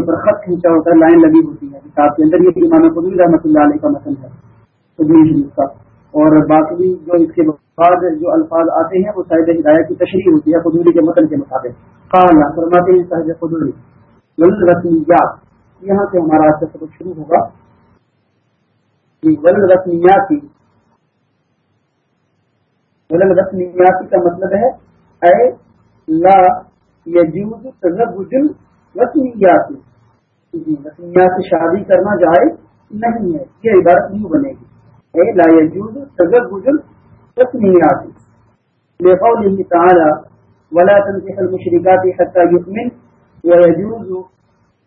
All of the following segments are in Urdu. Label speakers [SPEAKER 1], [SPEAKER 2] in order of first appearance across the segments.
[SPEAKER 1] اوپر خط کھینچا ہوتا ہے، لائن لگی ہوتی ہے، کتاب کے اندر یہ امام قدی رحمۃ اللہ علیہ کا متن ہے قدیم شریف کا۔ اور باقی جو اس کے بعد جو الفاظ آتے ہیں، وہ صاحب ہدایت کی تشریح ہوتی ہے قدوری کے متن کے مطابق۔ قالا فرماتے ہیں صاحب قدوری رسمیات یہاں سے ہمارا آج کا سبق شروع ہوگا۔ ولن رسمیاتی ولن رسمیاتی کا مطلب ہے، اے لا یجوز تزوج رسمیات جی سے شادی کرنا جائز نہیں ہے۔ یہ عبارت نہیں بنے گی۔ اے لا یجوز تزوج رسمیات لقوله تعالى ولا تنكح المشركات حتى يؤمن ويجوز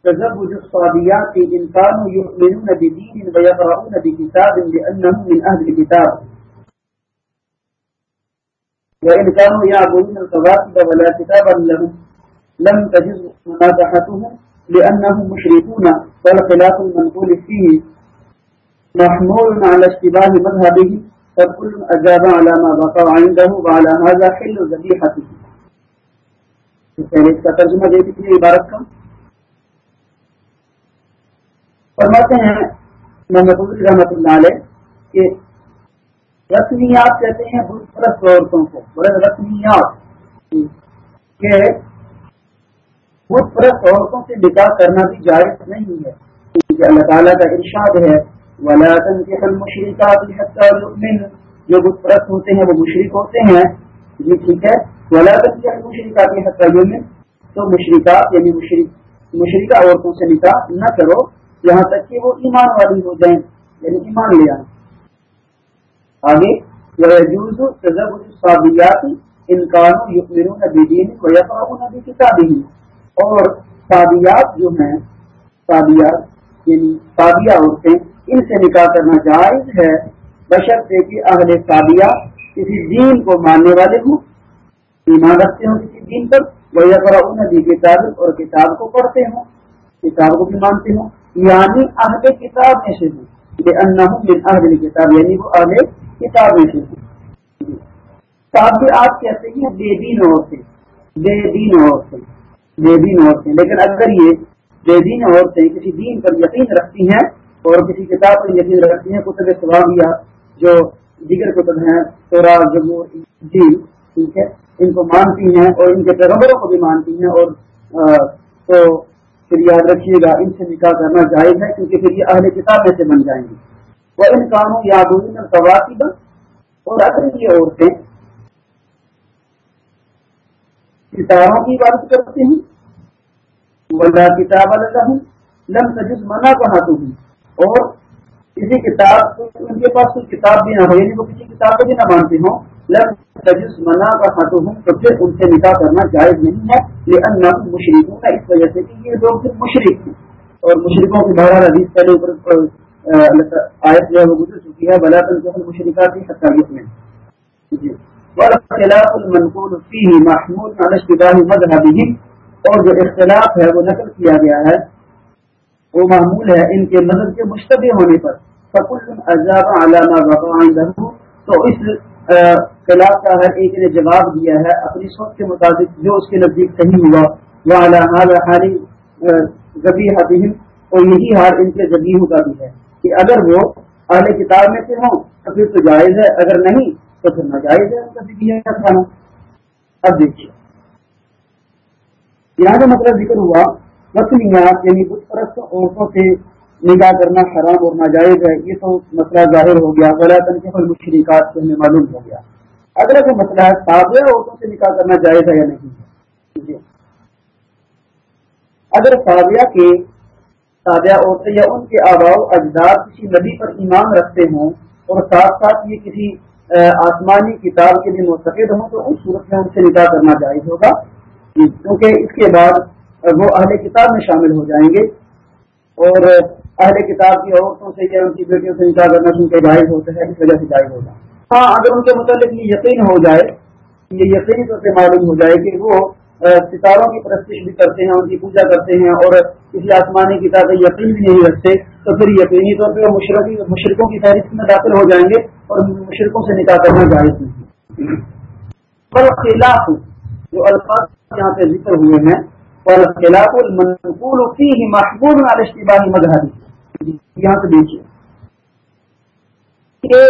[SPEAKER 1] تزوج الصابيات إن كانوا يؤمنون بدين ويقرؤون بكتاب لأنهم من أهل الكتاب۔ وإن كانوا يعبدون الكواكب ولا كتابا لهم، لم تجز منازحتهم۔ لأنهم مشركون والخلاف المنقول فيه. محمول على اشتباه مذهبه، فكل أجاب على ما بقى عنده وعلى هذا حل ذبيحته. اس کا ترجمہ دے دیجیے عبارت کا فرماتے ہیں، محمد رحمت اللہ علیہ، کہ رسمیات کہتے ہیں بت پرست عورتوں کو رسمیات، کہ بت پرست عورتوں سے نکاح کرنا بھی جائز نہیں ہے۔ کیونکہ اللہ تعالیٰ کا ارشاد ہے ولاطن کے فل مشرقات جو بت پرست ہوتے ہیں، وہ مشرق ہوتے ہیں۔ جی ٹھیک ہے۔ ولاطن کے مشرقات حتیہ تو مشرقات یعنی مشرق مشرقہ عورتوں سے نکاح نہ کرو۔ یہاں تک کہ وہ ایمان والی ہو جائیں یعنی ایمان لے آئیں۔ آگے اور صابیات جو ہیں صابیات یعنی صابیہ عورتیں ان سے نکاح کرنا جائز ہے۔ بشرط کہ اہل صابیہ کسی دین کو ماننے والے ہوں، ایمان رکھتے ہوں کسی دین پر وہ یقین بھی کتاب اور کتاب کو پڑھتے ہوں، کتاب کو بھی مانتے ہوں۔ یعنی اہل کتاب میں سے ہوں اہل کتاب یعنی وہ اہل کتابیں آپ کہتے ہیں؟ بے دین عورتیں، بے دین عورتیں۔ بے دین عورتیں لیکن اگر یہ بے دین عورتیں کسی دین پر یقین رکھتی ہیں اور کسی کتاب پر یقین رکھتی ہیں۔ کتب سوابیہ جو دیگر کتب ہیں تورا جمور ٹھیک ہے، ان کو مانتی ہیں اور ان کے پیغمبروں کو بھی مانتی ہیں۔ اور تو پھر یاد رکھیے گا، ان سے نکاح کرنا جائز ہے کیونکہ پھر یہ اہل کتاب میں سے بن جائیں گے۔ وہ ان کاموں یا اور اگر یہ عورتیں ستاروں کی عبادت کرتے ہیں۔ ولہ کتاب اللہ لم تجز منع کہا تو اور کسی کتاب ان کے پاس کوئی کتاب بھی نہ ہو یعنی وہ کسی کتاب کو بھی نہ مانتے ہوں۔ لم تجز منع کہا تو ہوں تو پھر ان سے نکاح کرنا جائز نہیں ہے۔ یہ ان مشرقوں کا اس وجہ سے کہ یہ لوگ صرف مشرق ہیں۔ اور مشرقوں کی بہرحال حدیث پہلے اوپر آیت جو ہے وہ گزر چکی ہے۔ بلا تن مشرقات حقاقت میں جی۔ خلاف المنقول فيه محمول على اشتباه مذهبهم اور جو اختلاف ہے وہ نقل کیا گیا ہے، وہ معمول ہے ان کے مذہب کے مشتبہ ہونے پر۔ فکل عذاب علامہ وقع عنده۔ تو اس خلاف کا ہر ایک نے جواب دیا ہے اپنی سوچ کے مطابق جو اس کے نزدیک صحیح ہوا۔ وہ اعلیٰ حالی ذبیحہ اور یہی حال ان کے ذبیحوں کا بھی ہے کہ اگر وہ اہل کتاب میں سے ہوں، تو پھر تو جائز ہے۔ اگر نہیں تو پھر ناجائز ہے ان کا ذکر کھانا اب دیکھیے۔ یہاں کا مطلب ذکر ہوا رسمیات یعنی بت پرست عورتوں سے نگاہ کرنا حرام اور ناجائز ہے، یہ تو مسئلہ ظاہر ہو گیا غلط کے پھر مشرقات سے ہمیں معلوم ہو گیا۔ اگر ایسا مسئلہ ہے تازہ عورتوں سے نکاح کرنا جائز ہے یا نہیں؟ اگر تازیہ کے تابعہ عورتیں یا ان کے آبا و اجداد کسی نبی پر ایمان رکھتے ہوں اور ساتھ ساتھ یہ کسی آسمانی کتاب کے لیے مستقد ہوں تو اس صورت میں ان سے نکاح کرنا جائز ہوگا۔ جی، کیونکہ اس کے بعد وہ اہل کتاب میں شامل ہو جائیں گے۔ اور اہل کتاب کی عورتوں سے یا ان کی بیٹیوں سے نکاح کرنا چونکہ جائز ہوتا ہے، اس وجہ سے جائز ہوگا۔ ہاں اگر ان کے متعلق یہ یقین ہو جائے، یہ یقینی طور سے معلوم ہو جائے کہ وہ ستاروں کی پرستش بھی کرتے ہیں، ان کی پوجا کرتے ہیں اور کسی آسمانی کتابیں یقین بھی نہیں رکھتے، تو پھر یقینی طور پہ مشرقی مشرقوں کی فہرست میں داخل ہو جائیں گے اور مشرقوں سے نکاح کرنا جائز نہیں پر خلاف جو الفاظ یہاں پہ ذکر ہوئے ہیں، والخلاف المنقول فيه محبوب على اشتباه مذهبی یہاں سے دیکھیے۔ کہ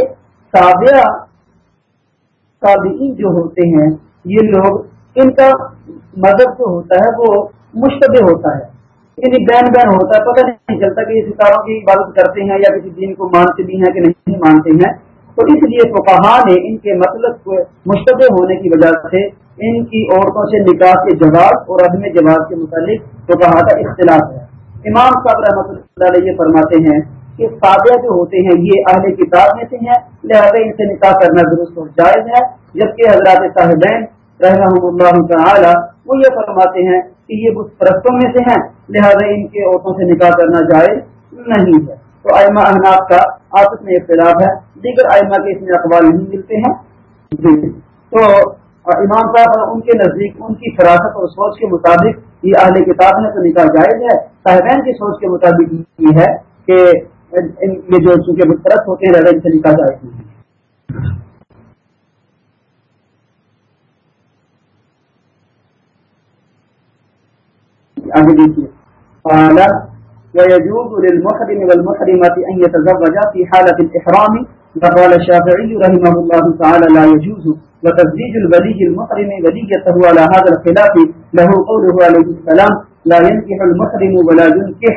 [SPEAKER 1] تابعہ تابعین جو ہوتے ہیں، یہ لوگ ان کا مذہب جو ہوتا ہے وہ مشتبہ ہوتا ہے۔ یعنی بین بین ہوتا ہے، پتہ نہیں چلتا کہ یہ ستاروں کی عبادت کرتے ہیں یا کسی دین کو مانتے بھی ہیں کہ نہیں مانتے ہیں۔ تو اس لیے فقہا نے ان کے مطلب کو مشتبہ ہونے کی وجہ سے ان کی عورتوں سے نکاح کے جواب اور عدم جواب کے متعلق فقہا کا اختلاف ہے۔ امام صاحب رحمۃ اللہ علیہ یہ فرماتے ہیں کہ فادہ جو ہوتے ہیں یہ اہل کتاب میں سے ہیں، لہذا ان سے نکاح کرنا درست اور جائز ہے، جبکہ حضرات صاحبین رحمہ اللہ تعالی، وہ یہ فرماتے ہیں کہ یہ بت پرستوں میں سے ہیں، لہذا ان کے عورتوں سے نکاح کرنا جائز نہیں ہے۔ تو آئمہ احناف کا آپس میں اختلاف ہے۔ دیگر آئمہ کے اس میں اخبار نہیں ملتے ہیں۔ جی۔ تو امام صاحب ان کے نزدیک ان کی فراست اور سوچ کے مطابق یہ اہل کتاب میں تو نکاح جائز ہے۔ صاحبین کی سوچ کے مطابق یہ ہے کہ یہ جو چونکہ پرست ہوتے ہیں ان سے نکاح جائز نہیں آگے دیکھیے ويجوز للمحرم والمحرمة أن يتزوجا في حالة الإحرام فقال الشافعي رحمه الله تعالى لا يجوز وتزويج الولي المحرم وليته على هذا الخلاف له قوله عليه السلام لا ينكح المحرم ولا ينكح،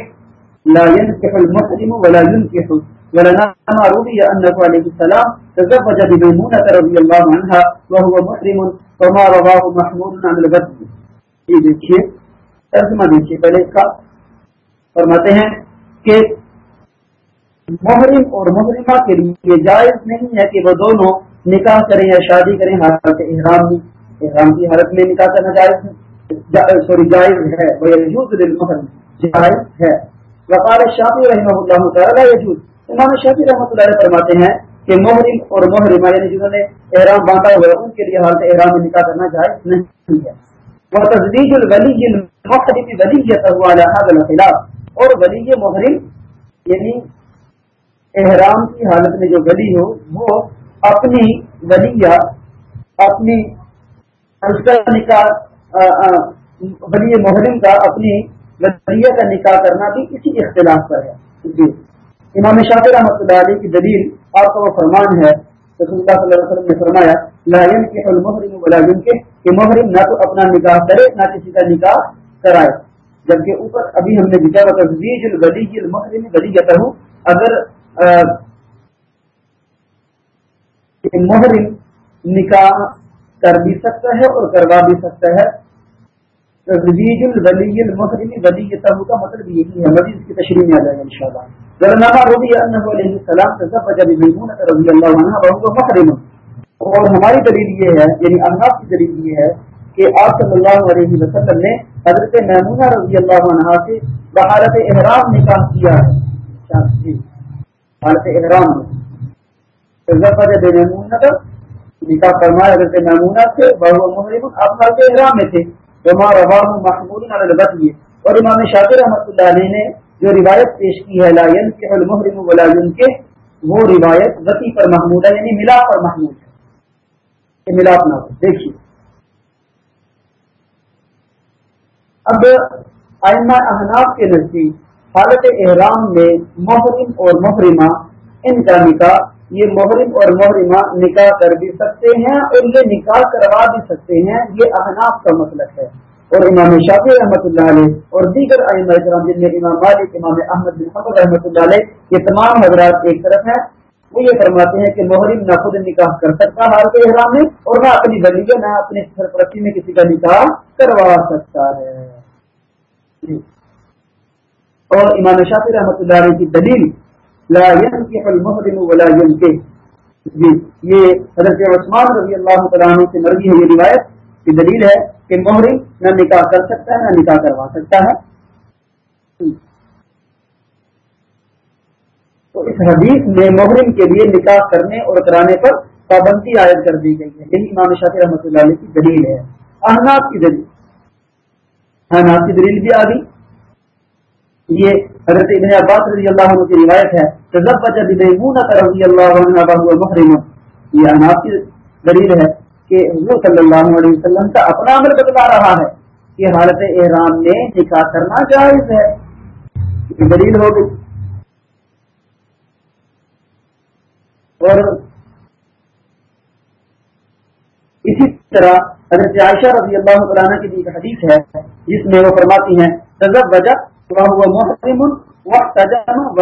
[SPEAKER 1] لا ينكح المحرم ولا ينكح. ولنا ما روي أنه عليه السلام تزوج بميمونة رضي الله عنها وهو محرم وما رواه محمود عن البدء یہ دیکھیے ترجمہ دیکھیے پہلے اس کا فرماتے ہیں کہ محرم اور محرمہ کے لیے جائز نہیں ہے کہ وہ دونوں نکاح کریں یا شادی کریں حالت احرام میں احرام کی حالت میں نکاح کرنا جائز سوری، جائز ہے جائز ہے۔ وقال شافی رحمہ اللہ تعالیٰ یجوز۔ امام شافی رحمۃ اللہ علیہ فرماتے ہیں کہ محرم اور محرمہ یعنی جنہوں نے احرام باندھا ہوا ان کے لیے حالت احرام میں نکاح کرنا جائز نہیں ہے۔ وہ تصدیق الولی المحرم ولیت على هذا الخلاف۔ اور ولی محرم یعنی احرام کی حالت میں جو ولی ہو، وہ اپنی ولیہ، اپنی اس کا نکاح ولی محرم کا اپنی ولیہ کا نکاح کرنا بھی اسی اختلاف پر ہے۔ جی۔ امام شاف رحمۃ اللہ علیہ کی دلیل آپ کا وہ فرمان ہے رسول اللہ صلی اللہ علیہ وسلم نے فرمایا لائن کے المحرم ولا کے کہ محرم نہ تو اپنا نکاح کرے، نہ کسی کا نکاح کرائے۔ جبکہ اوپر ابھی ہم نے لکھا ہوا تجویز الولی المحرم ولی کہتا ہوں اگر محرم نکاح کر بھی سکتا ہے اور کروا بھی سکتا ہے۔ تجویز الولی المحرم ولی کہتا ہوں کا مطلب یہی ہے، مزید اس کی تشریح میں آ جائے گا انشاءاللہ۔ ذرنامہ رضی اللہ علیہ السلام تزوج بمیمونہ رضی اللہ عنہ وهو محرم اور ہماری دلیل یہ ہے یعنی انہاف کی دلیل یہ ہے کہ آپ صلی اللہ علیہ وسلم نے حضرت محمودہ رضی اللہ عنہ سے بحالت احرام نکاح کیا ہے۔ جی، حالت احرام۔ میں نکاح فرمایا، حضرت محمودہ سے بہو محرم، آپ حالت احرام میں تھے۔ محمود اور امام شاطر رحمۃ اللہ علیہ نے جو روایت پیش کی ہے لائن کے المحرم ولا کے وہ روایت وتی پر محمود ہے یعنی ملاپ پر محمود ہے۔ ملاپ نہ ہو، دیکھیے۔ اب آئمہ احناف کے نزدیک حالت احرام میں محرم اور محرمہ، ان کا نکاح، یہ محرم اور محرمہ نکاح کر بھی سکتے ہیں اور یہ نکاح کروا بھی سکتے ہیں، یہ احناف کا مطلب ہے۔ اور امام شافی رحمۃ اللہ علیہ اور دیگر علم اکرام جن میں امام مالک، امام احمد بن حمد رحمۃ اللہ علیہ یہ تمام حضرات ایک طرف ہیں، وہ یہ فرماتے ہیں کہ محرم نہ خود نکاح کر سکتا حالت احرام میں اور نہ اپنی بلیہ نہ اپنی سرپرستی میں کسی کا نکاح کروا سکتا ہے۔ جی۔ اور امام شافی رحمۃ اللہ علیہ کی دلیل، لا ينكح المحرم ولا ينكح۔ جی یہ حضرت عثمان رضی اللہ تعالیٰ سے مرضی ہے، یہ روایت۔ کی دلیل ہے کہ محرم نہ نکاح کر سکتا ہے، نہ نکاح کروا سکتا ہے۔ تو اس حدیث میں محرم کے لیے نکاح کرنے اور کرانے پر پابندی عائد کر دی گئی ہے۔ یہی امام شافی رحمۃ اللہ علیہ کی دلیل ہے۔ احناف کی دلیل۔ احناف کی دلیل بھی آ گئی۔ یہ حضرت ابن عباس رضی اللہ عنہ کی روایت ہے۔ رضی اللہ عنہ محرم یہ احناف کی دلیل ہے۔ کہ حضور صلی اللہ علیہ وسلم کا اپنا عمل بتلا رہا ہے کہ حالت احرام میں نکاح کرنا جائز ہے۔ دلیل ہو گئی۔ اور اسی طرح حضرت عائشہ رضی اللہ عنہ کی ایک حدیث ہے، جس میں وہ فرماتی ہیں تذب وجہ وہ محرم وقت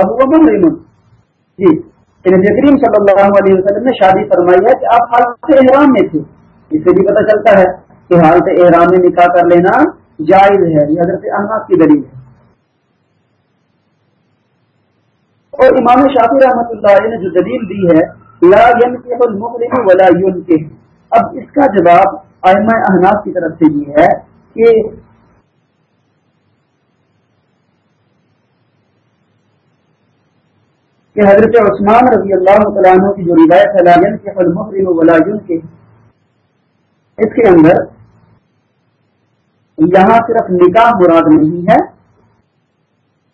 [SPEAKER 1] وہ محرم. جی یعنی نبی کریم صلی اللہ علیہ وسلم نے شادی فرمائی ہے کہ آپ حالت احرام میں تھے۔ اس سے بھی پتہ چلتا ہے کہ حالت احرام میں نکاح کر لینا جائز ہے، یہ حضرت احمد کی دلیل ہے۔ اور امام شافی رحمۃ اللہ علیہ نے جو دلیل دی ہے، لا المحرم ولا ينكح۔ اب اس کا جواب آئمہ احناف کی طرف سے یہ ہے کہ کہ حضرت عثمان رضی اللہ عنہ کی جو روایت ہے لالن کے المحرم ولا کے اس کے اندر یہاں صرف نکاح مراد نہیں ہے۔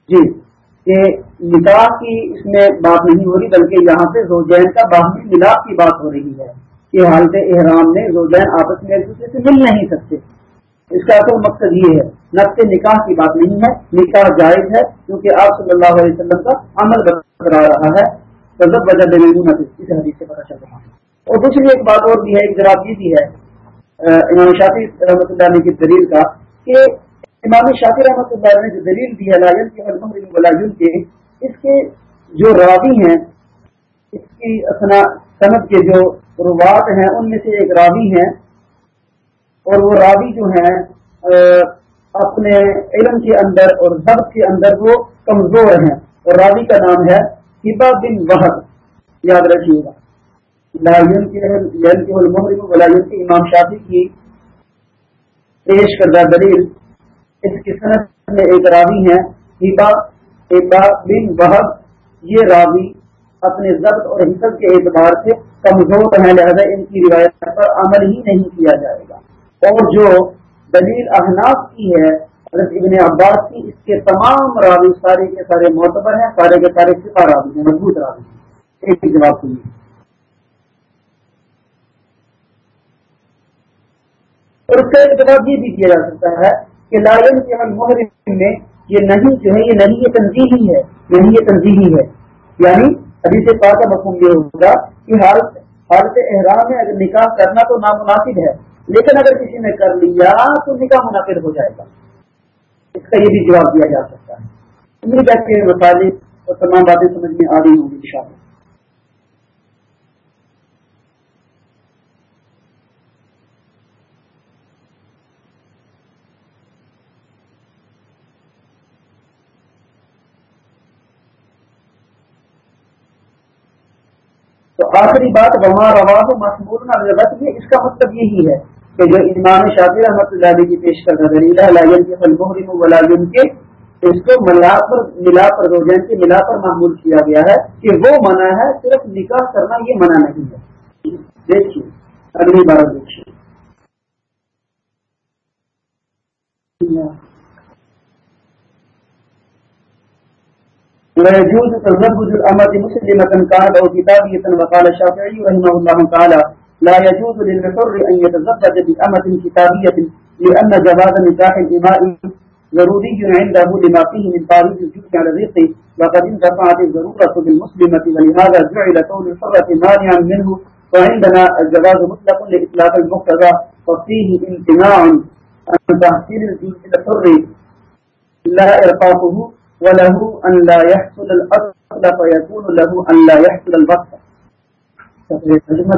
[SPEAKER 1] جی کہ نکاح کی اس میں بات نہیں ہو رہی، بلکہ یہاں سے زوجین کا باہمی ملاپ کی بات ہو رہی ہے کہ حالت احرام میں زوجین آپس میں ایک دوسرے سے مل نہیں سکتے۔ اس کا اصل مقصد یہ ہے نقص نکاح کی بات نہیں ہے، نکاح جائز ہے، کیونکہ آپ صلی اللہ علیہ وسلم کا عمل کرا رہا ہے۔ اس حدیث سے پتہ چل رہا ہے۔ اور دوسری ایک بات اور بھی ہے، ایک جواب یہ بھی ہے۔ امام شافی رحمۃ اللہ علیہ کی دلیل کا کہ امام شافی رحمۃ اللہ علیہ نے جو دلیل دی ہے لائن کے کے اس کے جو راوی ہیں، اس کی صنعت کے جو روات ہیں، ان میں سے ایک راوی ہیں اور وہ راوی جو ہیں اپنے علم کے اندر اور ضبط کے اندر وہ کمزور ہیں اور راوی کا نام ہے ہبا بن وحد یاد رکھیے گا۔ کے امام شافی کی پیش کردہ دلیل اس کی صنعت میں ایک راوی ہے، ہبا بن وحد یہ راوی اپنے ضبط اور حصت کے اعتبار سے کمزور ہیں، لہذا ان کی روایت پر عمل ہی نہیں کیا جائے گا۔ اور جو دلیل احناف کی ہے، حضرت ابن عباس کی، اس کے تمام راوی سارے کے سارے معتبر ہیں، سارے کے سارے سفا راوی ہیں، مضبوط راوی ہیں۔ ایک جواب سنیے۔ اور اس کا ایک جواب یہ بھی کیا جا سکتا ہے کہ لائن کے محرم میں یہ نہیں جو ہے، یہ نہیں، یہ تنظیحی ہے نہیں یہ تنظیحی ہے۔ یعنی حدیث پاک کا مفہوم یہ ہوگا کہ حالت حالت احرام میں اگر نکاح کرنا تو نامناسب ہے، لیکن اگر کسی نے کر لیا تو نکاح منعقد ہو جائے گا۔ اس کا یہ بھی جواب دیا جا سکتا ہے۔ امید ہے؟ کہ مسائل اور تمام باتیں سمجھ میں آ رہی ہوں گی ان آخری بات وما روا محمود میں اس کا مطلب یہی ہے کہ جو امام شاطر احمد اللہ علیہ کی پیش کرنا دلیل ہے کے اس کو ملا پر ملا پر یعنی روزین کے ملا پر معمول کیا گیا ہے کہ وہ منع ہے، صرف نکاح کرنا یہ منع نہیں ہے۔ دیکھیے، اگلی بار دیکھیے۔ ويجوز تزوج الأمة مسلمة كانت أو كتابية وقال الشافعي رحمه الله تعالى لا يجوز للحر أن يتزوج بأمة كتابية لأن جواز نكاح الإماء ضروري عنده لما فيه من تاريخ الجزء على الرزق وقد انتفعت الضرورة بالمسلمة، ولهذا جعل كون الحرة مانعا منه، وعندنا الجواز مطلق لإطلاق المقتضى ففيه امتناع عن تحصيل الجزء الحر. لا إرقاقه وله أن لا يحصل الأصل فيكون له أن لا يحصل البصر ترجمہ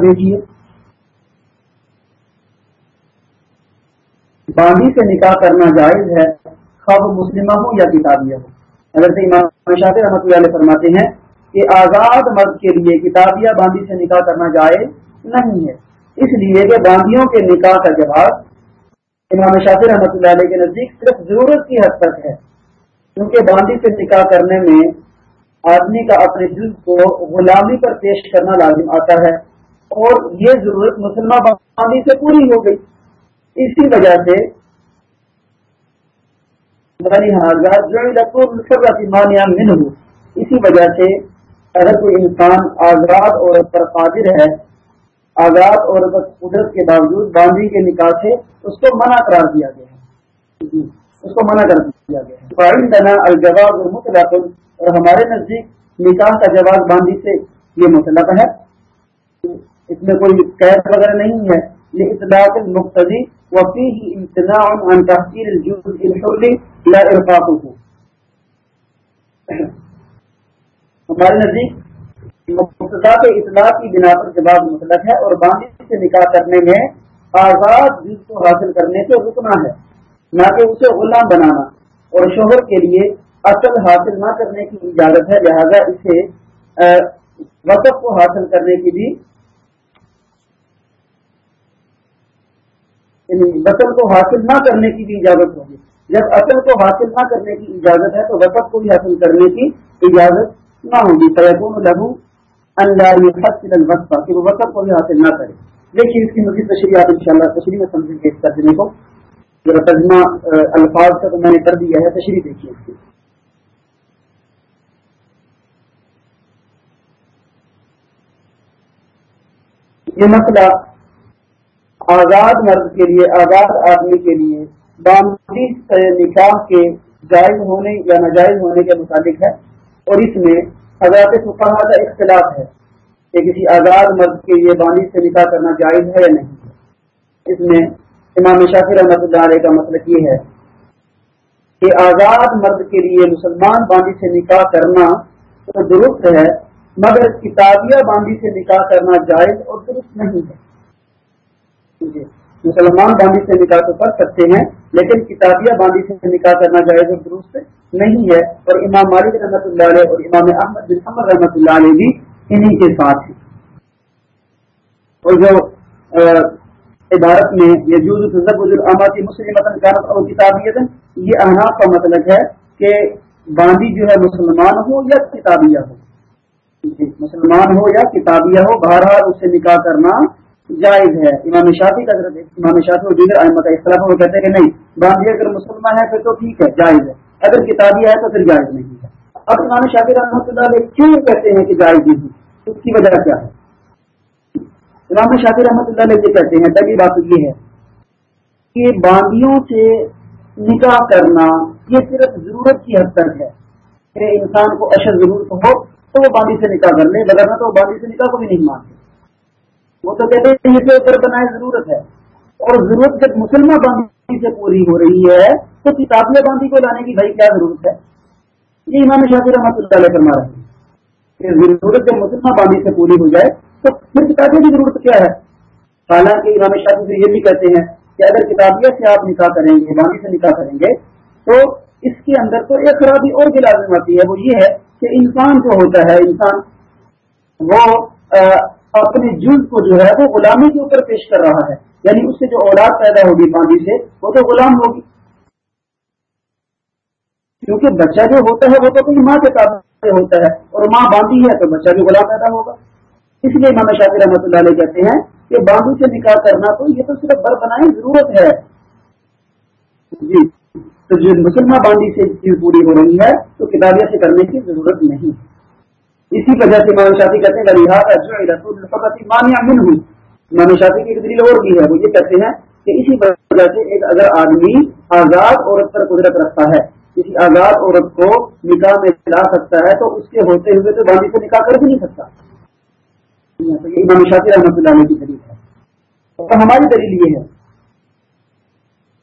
[SPEAKER 1] باندھی سے نکاح کرنا جائز ہے، خواب مسلمہ ہو یا کتابیہ ہو؟ اگر امام شاہ رحمۃ اللہ علیہ فرماتے ہیں کہ آزاد مرد کے لیے کتابیہ باندھی سے نکاح کرنا جائز نہیں ہے۔ اس لیے کہ باندھیوں کے نکاح کا جواب امام شاہ رحمۃ اللہ علیہ کے نزدیک صرف ضرورت کی حد تک ہے۔ کیونکہ باندھی سے نکاح کرنے میں آدمی کا اپنے جز کو غلامی پر پیش کرنا لازم آتا ہے اور یہ ضرورت مسلمان باندھی سے پوری ہو گئی۔ اسی وجہ سے اسی وجہ سے اگر کوئی انسان آزاد عورت پر قادر ہے، آزاد عورت قدرت کے باوجود باندھی کے نکاح سے اس کو منع قرار دیا گیا ہے۔ اس کو منع کر دیا گیا الجواز مطلق، اور ہمارے نزدیک نکاح کا جواز باندھی سے یہ مطلب ہے۔ اس میں کوئی قید وغیرہ نہیں ہے۔ یہ اطلاع مختلف وفيه امتناع عن تحصيل الجزء الحر لا ارفاقه۔ ہمارے نزدیک مقتدا کے اطلاع کی بنا پر جواب مطلق ہے، اور باندھی سے نکاح کرنے میں آزاد جز کو حاصل کرنے سے رکنا ہے نہ کہ اسے غلام بنانا اور شوہر کے لیے اصل حاصل نہ کرنے کی اجازت ہے، لہذا اسے وقف کو حاصل کرنے کی بھی یعنی وصل کو حاصل نہ کرنے کی بھی اجازت ہوگی۔ جب اصل کو حاصل نہ کرنے کی اجازت ہے تو وقت کو بھی حاصل کرنے کی اجازت نہ ہوگی۔ فیقون لہو اللہ کہ وہ وقت کو بھی حاصل نہ کرے۔ لیکن اس کی مزید تشریح آپ ان شاء اللہ تشریح میں سمجھیں گے اس ترجمے کو۔ ذرا ترجمہ الفاظ کا تو میں نے کر دیا ہے، تشریح دیکھیے اس کی۔ یہ مسئلہ آزاد مرد کے لیے، آزاد آدمی کے لیے باندھی نکاح کے جائز ہونے یا ناجائز ہونے کے متعلق ہے اور اس میں حضرات فقہ کا اختلاف ہے کہ کسی آزاد مرد کے لیے باندھی سے نکاح کرنا جائز ہے یا نہیں۔ اس میں امام شافی رحمۃ اللہ علیہ کا مطلب یہ ہے کہ آزاد مرد کے لیے مسلمان باندھی سے نکاح کرنا تو درست ہے، مگر کتابیہ باندھی سے نکاح کرنا جائز اور درست نہیں ہے۔ جی، مسلمان باندھی سے نکاح تو کر سکتے ہیں، لیکن کتابیہ باندھی سے نکاح کرنا جائز اور درست نہیں ہے۔ اور امام مالک رحمۃ اللہ علیہ اور امام احمد بن حمد رحمۃ اللہ علیہ بھی انہیں کے ساتھ ہیں۔ اور جو عبارت میں یہ مسلم اور کتابیت یہ احناف کا مطلب ہے کہ باندھی جو ہے مسلمان ہو یا کتابیہ ہو۔ مسلمان ہو یا کتابیہ ہو، بہرحال اس سے نکاح کرنا جائز ہے۔ امام شافی کا امام شافی اور دیگر احمد اختلاف وہ کہتے ہیں کہ نہیں، باندھی اگر مسلمان ہے پھر تو ٹھیک ہے، جائز ہے۔ اگر کتابی ہے تو پھر جائز نہیں ہے۔ اب امام شافی رحمۃ اللہ علیہ کیوں کہتے ہیں کہ جائز نہیں اس کی وجہ کیا ہے؟ امام شافی رحمۃ اللہ علیہ یہ کہتے ہیں، پہلی بات یہ ہے کہ باندیوں سے نکاح کرنا یہ صرف ضرورت کی حد تک ہے۔ کہ انسان کو اشد ضرورت ہو تو وہ باندھی سے نکاح کر لے، بغیر تو وہ باندھی سے نکاح کو بھی نہیں مانتے۔ وہ تو کہتے ہیں اسے اوپر بنائے ضرورت ہے۔ اور ضرورت جب مسلمان باندھی سے پوری ہو رہی ہے تو کتابیہ باندھی کو لانے کی بھائی کیا ضرورت ہے؟ یہ امام شاطر رحمۃ اللہ علیہ فرما رہے ہیں ضرورت جب مسلمان باندھی سے پوری ہو جائے تو پھر کتابیں کی ضرورت کیا ہے؟ حالانکہ امام شاطر سے یہ بھی کہتے ہیں کہ اگر کتابیہ سے آپ نکاح کریں گے باندھی سے نکاح کریں گے، تو اس کے اندر تو ایک خرابی اور بھی لازم آتی ہے، وہ یہ ہے کہ انسان جو ہوتا ہے، انسان وہ اپنے جلد کو جو ہے، وہ غلامی کے اوپر پیش کر رہا ہے۔ یعنی اس سے جو اولاد پیدا ہوگی باندھی سے، وہ تو غلام ہوگی۔ کیونکہ بچہ جو ہوتا ہے، وہ تو اپنی ماں کے تعداد ہوتا ہے، اور ماں باندھی ہے تو بچہ بھی غلام پیدا ہوگا۔ اس لیے امام شاطر رحمۃ اللہ علیہ کہتے ہیں کہ باندھی سے نکاح کرنا تو یہ تو صرف بر بنائی ضرورت ہے۔ جی تو جو مسلمان باندھی سے چیز پوری ہو رہی ہے، تو کتابیہ سے کرنے کی ضرورت نہیں۔ اسی وجہ سے امام شافی کہتے ہیں مانیہ من ہوئی امام شافی کی ایک دلیل اور بھی ہے، وہ یہ کہتے ہیں کہ اسی وجہ سے ایک اگر آدمی آزاد عورت پر قدرت رکھتا ہے، کسی آزاد عورت کو نکاح میں لا سکتا ہے، تو اس کے ہوتے ہوئے تو باندھی سے نکاح کر بھی نہیں سکتا۔ تو یہ امام شافی رحمۃ اللہ علیہ کی دلیل ہے۔ اور ہماری دلیل یہ ہے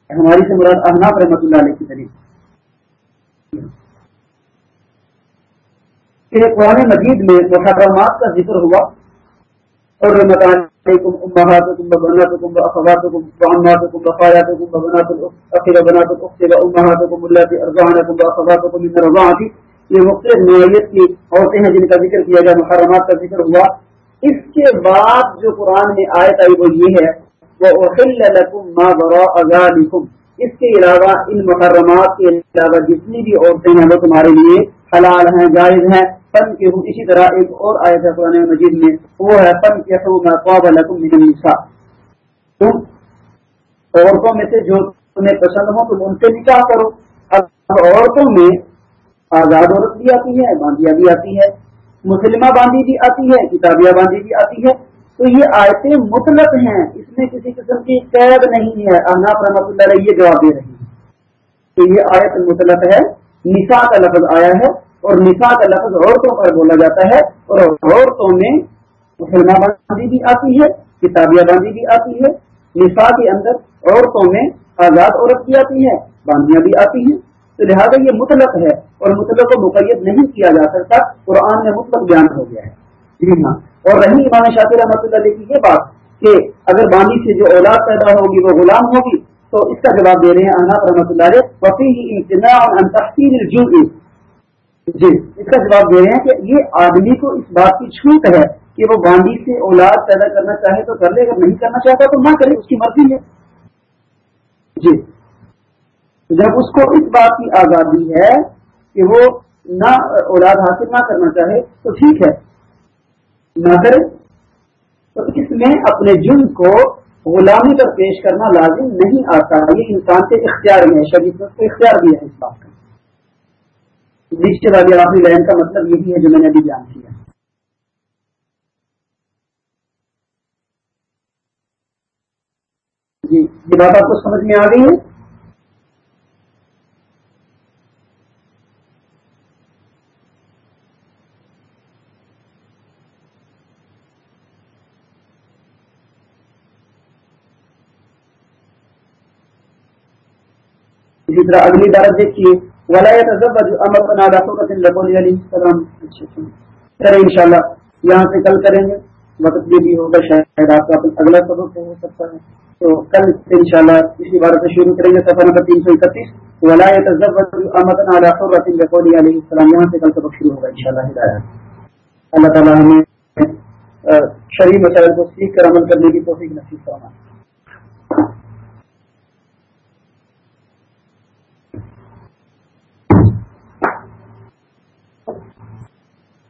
[SPEAKER 1] ہماری سے مراد احناف رحمۃ اللہ علیہ کی دلیل کہ قرآن مجید میں محرمات کا ذکر ہوا۔ اور امهاتكم وبنات الاخ وبنات الاخت اللاتي من الرضاعه یہ مختلف نوعیت کی عورتیں ہیں جن کا ذکر کیا گیا محرمات کا ذکر ہوا۔ اس کے بعد جو قرآن میں آیت آئی وہ یہ ہے، وہ اخل لکم ما اس کے علاوہ ان محرمات کے علاوہ جتنی بھی عورتیں ہیں وہ تمہارے لیے حلال ہیں، جائز ہیں۔ پن کے ہوں اسی طرح ایک اور آیت ہے قرآن مجید میں، وہ ہے پن کے تم عورتوں میں سے جو تمہیں پسند ہو تم ان سے نکاح کرو۔ اب عورتوں میں آزاد عورت بھی آتی ہے باندیا بھی آتی ہے مسلمہ باندھی بھی آتی ہے، کتابیہ باندھی بھی آتی ہے۔ تو یہ آیتیں مطلق ہیں، اس میں کسی قسم کی قید نہیں ہے۔ رحمۃ اللہ علیہ یہ جواب دے رہی ہے تو یہ آیت مطلب ہے۔ نسا کا لفظ آیا ہے اور نسا کا لفظ عورتوں پر بولا جاتا ہے اور عورتوں میں مسلمان باندھی بھی آتی ہے، کتابیہ باندھی بھی آتی ہے۔ نسا کے اندر عورتوں میں آزاد عورت بھی آتی ہے، باندیاں بھی آتی ہیں۔ تو لہٰذا یہ مطلق ہے۔ اور مطلق کو مقید نہیں کیا جا سکتا، قرآن میں مطلق بیان ہو گیا ہے۔ جی ہاں۔ اور رہی امام شاطر رحمۃ اللہ علیہ کی یہ بات کہ اگر باندھی سے جو اولاد پیدا ہوگی وہ غلام ہوگی، تو اس کا جواب دے رہے ہیں اناپ رحمۃ اللہ علیہ وفی امتنا اور تحصیل جی اس کا جواب دے رہے ہیں کہ یہ آدمی کو اس بات کی چھوٹ ہے کہ وہ باندھی سے اولاد پیدا کرنا چاہے تو کر لے، اگر نہیں کرنا چاہتا تو نہ کرے، اس کی مرضی ہے۔ جی۔ جب اس کو اس بات کی آزادی ہے کہ وہ نہ اولاد حاصل نہ کرنا چاہے تو ٹھیک ہے۔ نہ کرے تو اس میں اپنے جن کو غلامی پر پیش کرنا لازم نہیں آتا۔ یہ انسان کے اختیار میں شریف کو اختیار بھی ہے اس بات کا۔ نیچے والی آخری لائن کا مطلب یہی ہے جو میں نے ابھی بیان کیا۔ جی یہ بات آپ کو سمجھ میں آ گئی ہے؟ اسی طرح اگلی بارت دیکھیے۔ چلے ان شاء اللہ یہاں سے کل کریں گے۔ وقت یہ بھی ہوگا، شاید آپ کا اگلا سبق ہو سکتا ہے۔ تو کل ان شاء اللہ اسی بارت سے شروع کریں گے سفر نمبر تین سو اکتیس۔ ولایت علیہ السلام یہاں سے کل سبق شروع ہوگا ان شاء اللہ اللہ تعالیٰ ہمیں شریف مسائل کو سیکھ کر عمل کرنے کی توفیق نصیب کرنا